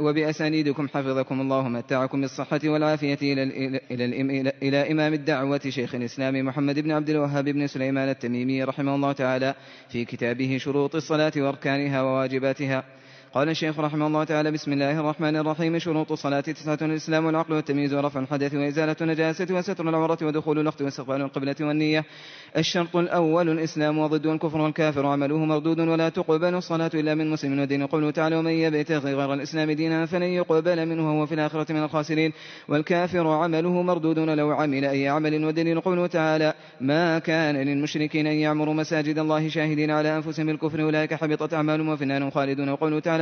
وبأسانيدكم حفظكم الله متعكم بالصحة والعافية إلى, إلى, إلى, إلى إمام الدعوة شيخ الإسلام محمد بن عبد الوهاب بن سليمان التميمي رحمه الله تعالى في كتابه شروط الصلاة وأركانها وواجباتها. قال الشيخ رحمه الله تعالى بسم الله الرحمن الرحيم. شروط الصلاة تسعة الإسلام والعقل والتمييز ورفع الحدث وإزالة النجاسة وستر العورة ودخول الوقت واستقبال القبلة والنية. الشرط الأول الإسلام وضد الكفر والكافر. عمله مردود ولا تقبل الصلاة إلا من مسلم. ودين قوله تعالى ومن يبتغي غير الإسلام دينا فلن يقبل منه وهو في الآخرة من الخاسرين والكافر عمله مردود ولو عمل أي عمل. ودليل قوله تعالى ما كان للمشركين أن يعمروا مساجد الله شاهدين على أنفسهم بالكفر أولئك حبطت أعمالهم وفي النار خالدون وقوله تعالى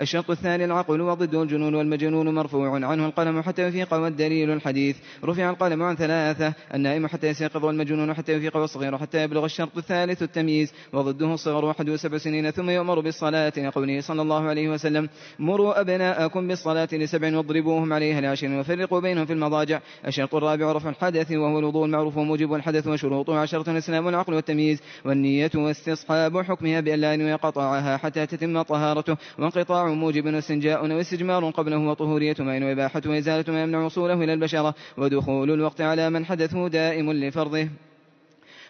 الشرط الثاني العقل وضده الجنون والمجنون مرفوع عنه القلم حتى يفيق والدليل الحديث. رفع القلم عن ثلاثة النائم حتى يستيقظ والمجنون حتى يفيق والصغير حتى يبلغ الشرط الثالث التمييز. وضده الصغر واحد وسبع سنين ثم يؤمر بالصلاة لقوله صلى الله عليه وسلم مروا أبناءكم بالصلاة لسبع واضربوهم عليها لعشر وفرقوا بينهم في المضاجع. الشرط الرابع رفع الحدث وهو الوضوء المعروف وموجب الحدث وشروطه عشرة الإسلام والعقل والتمييز. والنية واستصحاب حكمها بأن لا ينوي قطعها حتى تتم طهارته. وانقطاع موجب واستنجاء واستجمار قبله وطهورية ماء وإباحة وإزالة ما يمنع وصوله إلى البشرة ودخول الوقت على من حدثه دائم لفرضه.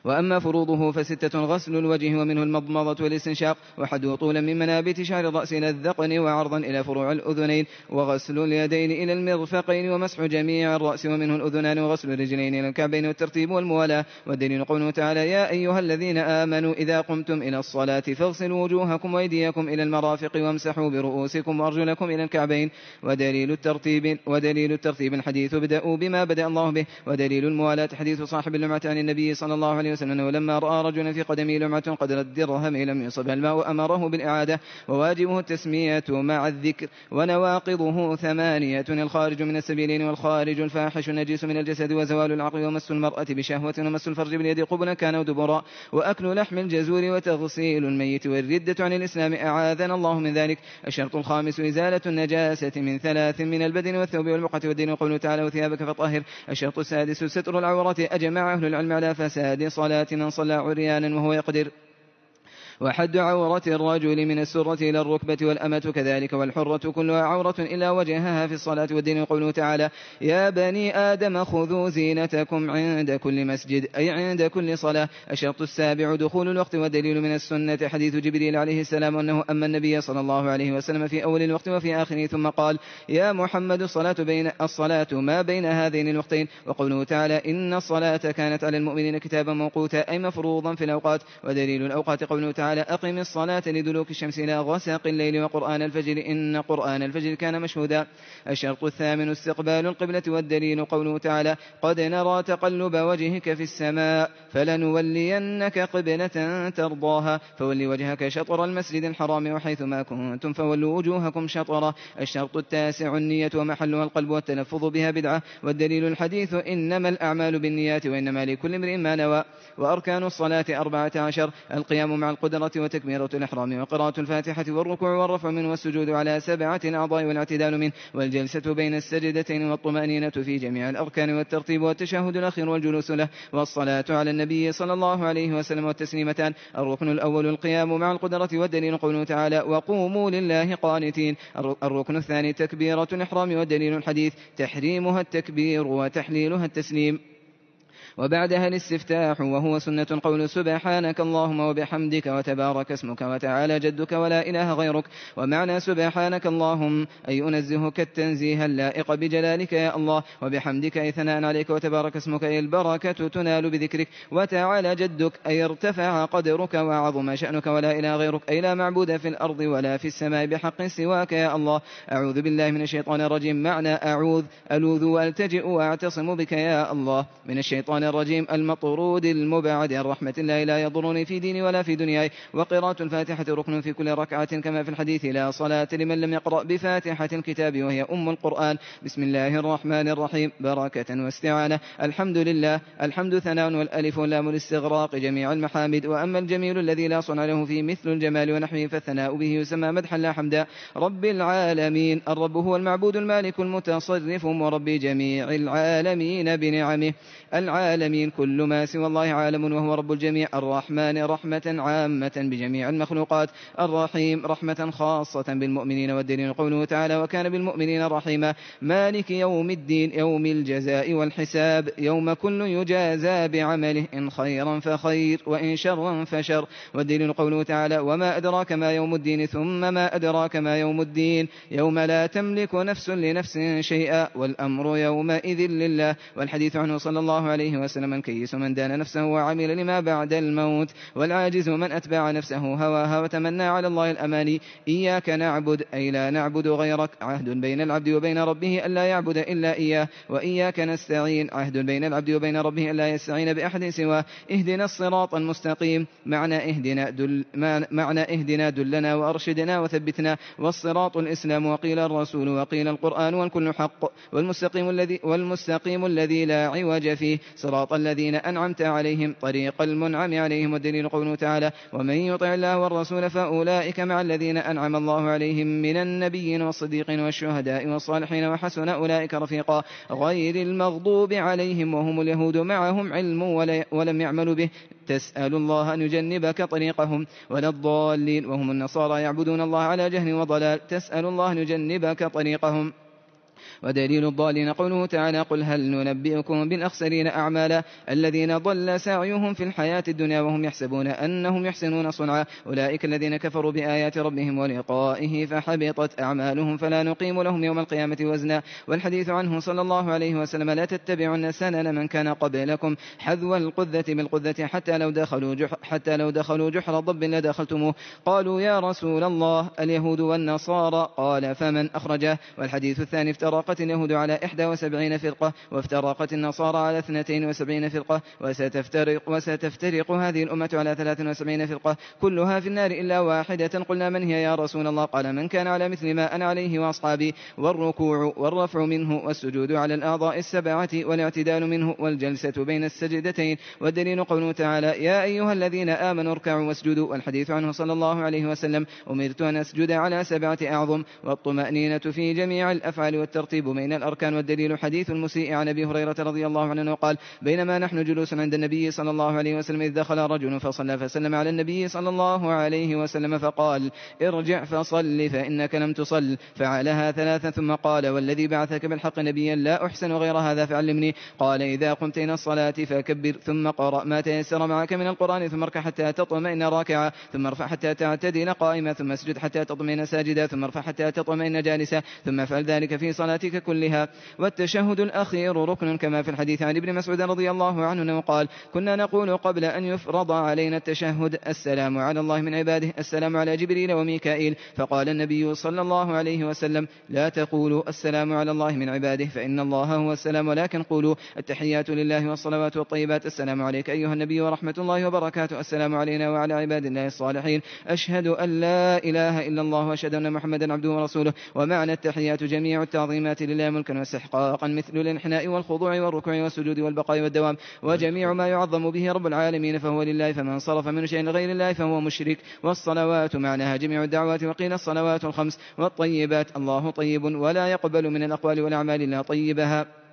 وأما فروضه فستة غسل الوجه ومنه المضمضة والاستنشاق وحده طولا من منابت شعر الرأس إلى الذقن وعرضا إلى فروع الأذنين وغسل اليدين إلى المرفقين ومسح جميع الرأس ومنه الأذنان وغسل الرجلين إلى الكعبين والترتيب والموالاة. والدليل قوله تعالى يا أيها الذين آمنوا إذا قمتم إلى الصلاة فاغسلوا وجوهكم وأيديكم إلى المرافق وامسحوا برؤوسكم وأرجلكم إلى الكعبين. ودليل الترتيب ودليل الترتيب الحديث بدأوا بما بدأ الله به. ودليل الموالاة حديث صاحب اللمعة عن النبي صلى الله عليه أنه لما رأى رجلا في قدمه لمعة قدر الدرهم لم يصبها الماء أمره بالإعادة وواجبه التسمية مع الذكر ونواقضه ثمانية. الخارج من السبيلين والخارج الفاحش النجيس من الجسد وزوال العقل ومس المرأة بشهوة ومس الفرج باليد قبلا كان ودبرا وأكل لحم الجزور وتغسيل الميت والردة عن الإسلام أعاذنا الله من ذلك. الشرط الخامس إزالة النجاسة من ثلاث من البدن والثوب والبقعة والدين. وقوله تعالى وثيابك فطهر. الشرط السادس ستر العورة. أجمع أهل العلم على فساد صلاة من صلى عريانا وهو يقدر. وحد عورة الرجل من السرة إلى الركبة والأمة كذلك والحرة كلها عورة إلا وجهها في الصلاة والدين قوله تعالى يا بني آدم خذوا زينتكم عند كل مسجد أي عند كل صلاة. الشرط السابع دخول الوقت والدليل من السنة. حديث جبريل عليه السلام أنه أما النبي صلى الله عليه وسلم في أول الوقت وفي آخره ثم قال يا محمد الصلاة بين الصلاة ما بين هذين الوقتين. وقوله تعالى إن الصلاة كانت على المؤمنين كتابا موقوتا أي مفروضا في الأوقات. ودليل الأوقات قوله تعالى تعالى أقم الصلاة لدلوك الشمس إلى غسق الليل وقرآن الفجر إن قرآن الفجر كان مشهودا الشرط الثامن استقبال القبلة والدليل قوله تعالى قد نرى تقلب وجهك في السماء فلنولينك قبلة ترضاها فول وجهك شطر المسجد الحرام وحيث ما كنتم فولوا وجوهكم شطرة الشرط التاسع النية ومحلها القلب والتلفظ بها بدعة والدليل الحديث إنما الأعمال بالنيات وإنما لكل امرئ ما نوى وأركان الصلاة أربعة عشر القيام مع القدرة وتكبيرة الإحرام وقراءة الفاتحة والركوع والرفع منه والسجود على سبعة أعضاء والاعتدال منه والجلسة بين السجدتين والطمأنينة في جميع الأركان والترتيب والتشهد الأخير والجلوس له والصلاة على النبي صلى الله عليه وسلم والتسليمتان. الركن الأول القيام مع القدرة والدليل قوله تعالى وقوموا لله قانتين. الركن الثاني تكبيرة الإحرام والدليل الحديث تحريمها التكبير وتحليلها التسليم. وبعدها الاستفتاح وهو سنة قول سبحانك اللهم وبحمدك وتبارك اسمك وتعالى جدك ولا إله غيرك ومعنى سبحانك اللهم أي أنزهك التنزيه اللائق بجلالك يا الله وبحمدك أي ثناء عليك وتبارك اسمك أي البركة تنال بذكرك وتعالى جدك أي ارتفع قدرك وعظم شأنك ولا إله غيرك أي لا معبود في الأرض ولا في السماء بحق سواك يا الله أعوذ بالله من الشيطان الرجيم معنى أعوذ ألوذ وألتجئ وأعتصم بك يا الله من الشيطان الرجيم المطرود المبعد عن رحمة الله لا يضرني في ديني ولا في دنياي. وقراءة الفاتحة ركن في كل ركعة كما في الحديث لا صلاة لمن لم يقرأ بفاتحة الكتاب وهي أم القرآن. بسم الله الرحمن الرحيم بركة واستعانة. الحمد لله الحمد ثناء والألف واللام الاستغراق جميع المحامد. وأما الجميل الذي لا صنع له فيه مثل الجمال ونحوه فالثناء به يسمى مدحا لا حمدا. رب العالمين الرب هو المعبود المالك المتصرف ورب جميع العالمين بنعمه. العالمين العالمين. كل ما سوى الله عالم وهو رب الجميع. الرحمن رحمة عامة بجميع المخلوقات. الرحيم رحمة خاصة بالمؤمنين والدليل قوله تعالى وكان بالمؤمنين رحيما. مالك يوم الدين يوم الجزاء والحساب. يوم كل يجازى بعمله. إن خيرا فخير وإن شرا فشر. والدليل قوله تعالى وما أدراك ما يوم الدين ثم ما أدراك ما يوم الدين. يوم لا تملك نفس لنفس شيئا والأمر يومئذ لله. والحديث عنه صلى الله عليه وسلم من كيس من دان نفسه وعمل لما بعد الموت. والعاجز من أتبع نفسه هواها وتمنى على الله الأماني. إياك نعبد أي لا نعبد غيرك. عهد بين العبد وبين ربه ألا يعبد إلا إياه. وإياك نستعين. عهد بين العبد وبين ربه ألا يستعين بأحد سواه. اهدنا الصراط المستقيم. معنى اهدنا دل معنى اهدنا دلنا وأرشدنا وثبتنا. والصراط الإسلام. وقيل الرسول وقيل القرآن والكل حق. والمستقيم الذي والمستقيم الذي لا عوج فيه. صراط الذين أنعمت عليهم طريق المنعم عليهم والدليل قوله تعالى ومن يطع الله والرسول فأولئك مع الذين أنعم الله عليهم من النبيين والصديقين والشهداء والصالحين وحسن أولئك رفيقا غير المغضوب عليهم وهم اليهود معهم علم ولم يعملوا به. تسأل الله أن يجنبك طريقهم ولا الضالين وهم النصارى يعبدون الله على جهل وضلال. تسأل الله أن يجنبك طريقهم. ودليل الضالين قوله تعالى قل هل ننبئكم بالأخسرين أعمالا الذين ضل سعيهم في الحياة الدنيا وهم يحسبون أنهم يحسنون صنعا أولئك الذين كفروا بآيات ربهم ولقائه فحبطت أعمالهم فلا نقيم لهم يوم القيامة وزنا والحديث عنه صلى الله عليه وسلم لا تتبعن سنن من كان قبلكم حذو القذة بالقذة حتى لو دخلوا جحر حتى لو دخلوا جحر ضب لدخلتموه قالوا يا رسول الله اليهود والنصارى قال فمن أخرجه والحديث الثاني افترق افترقت اليهود على إحدى وسبعين فرقة وافترقت النصارى على اثنتين وسبعين فرقة وستفترق, وستفترق هذه الأمة على ثلاث وسبعين فرقة. كلها في النار إلا واحدة. قلنا من هي يا رسول الله؟ قال من كان على مثل ما أنا عليه وأصحابي. والركوع والرفع منه والسجود على الأعضاء السبعة والاعتدال منه والجلسة بين السجدتين. والدليل قوله تعالى يا أيها الذين آمنوا اركعوا واسجدوا. والحديث عنه صلى الله عليه وسلم أمرت أن أسجد على سبعة أعظم. والطمأنينة في جميع الأفعال والترتيب الترتيب بين الأركان والدليل حديث المسيء عن أبي هريرة رضي الله عنه قال بينما نحن جلوس عند النبي صلى الله عليه وسلم إذ دخل رجل فصلى فسلم على النبي صلى الله عليه وسلم فقال ارجع فصل فإنك لم تصل فعلها ثلاثا ثم قال والذي بعثك بالحق نبيا لا أحسن غير هذا فعلمني قال إذا قمت إلى الصلاة فكبر ثم قرأ ما تيسر معك من القرآن ثم اركع حتى تطمئن راكعا ثم ارفع حتى تعتدل قائما ثم اسجد حتى تطمئن ساجدا ثم ارفع حتى تطمئن جالسا ثم افعل ذلك في صلاتك صلاتك كلها. والتشهد الأخير ركن كما في الحديث عن ابن مسعود رضي الله عنه قال كنا نقول قبل أن يفرض علينا التشهد السلام على الله من عباده السلام على جبريل وميكائيل فقال النبي صلى الله عليه وسلم لا تقولوا السلام على الله من عباده فإن الله هو السلام ولكن قولوا التحيات لله والصلوات والطيبات السلام عليك أيها النبي ورحمة الله وبركاته السلام علينا وعلى عباد الله الصالحين أشهد أن لا إله إلا الله وأشهد أن محمدا عبده ورسوله. ومعنى التحيات جميع التعظيمات الصفات لله ملكا واستحقاقا مثل الانحناء والخضوع والركوع والسجود والبقاء والدوام. وجميع ما يعظم به رب العالمين فهو لله فمن صرف من شيء لغير الله فهو مشرك. والصلوات معناها جميع الدعوات وقيل الصلوات الخمس والطيبات. الله طيب ولا يقبل من الأقوال والأعمال إلا طيبها.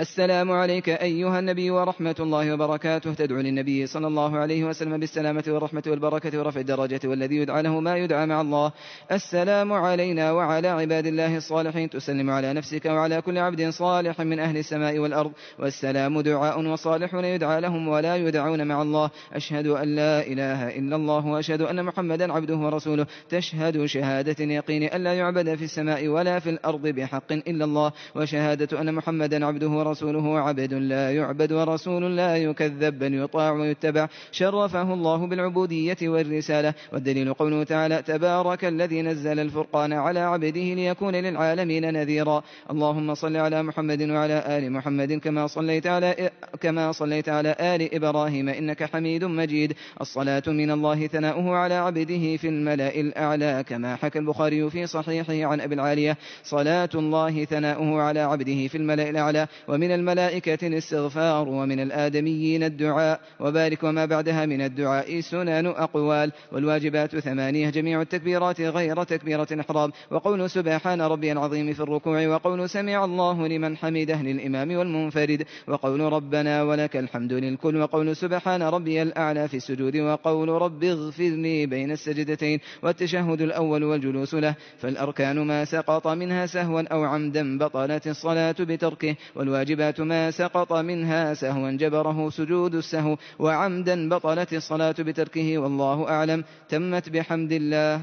السلام عليك أيها النبي ورحمة الله وبركاته. تدعو للنبي صلى الله عليه وسلم بالسلامة والرحمة والبركة ورفع الدرجة والذي يدعى له ما يدعى مع الله. السلام علينا وعلى عباد الله الصالحين. تسلم على نفسك وعلى كل عبد صالح من أهل السماء والأرض. والسلام دعاء وصالحون يدعى لهم ولا يدعون مع الله. أشهد أن لا إله إلا الله وأشهد أن محمدا عبده ورسوله. تشهد شهادة يقين أن لا يعبد في السماء ولا في الأرض بحق إلا الله. وشهادة أن محمدا عبده ورسوله عبد لا يعبد ورسول لا يكذب بل يطاع ويتبع. شرفه الله بالعبودية والرسالة. والدليل قوله تعالى تبارك الذي نزل الفرقان على عبده ليكون للعالمين نذيرا. اللهم صل على محمد وعلى آل محمد كما صليت على كما صليت على آل إبراهيم إنك حميد مجيد. الصلاة من الله ثناؤه على عبده في الملأ الأعلى كما حكى البخاري في صحيحه عن أبي العالية. صلاة الله ثناؤه على عبده في الملأ الأعلى. ومن الملائكة الاستغفار ومن الآدميين الدعاء وبارك وما بعدها من الدعاء سنن أقوال والواجبات ثمانية جميع التكبيرات غير تكبيرة إحرام وقول سبحان ربي العظيم في الركوع وقول سمع الله لمن حمده للإمام والمنفرد وقول ربنا ولك الحمد للكل وقول سبحان ربي الأعلى في السجود وقول رب اغفر لي بين السجدتين والتشهد الأول والجلوس له فالأركان ما سقط منها سهوا أو عمدا بطلت الصلاة بتركه والواجبات ما سقط منها سهوا جبره سجود السهو وعمدا بطلت الصلاة بتركه والله أعلم. تمت بحمد الله.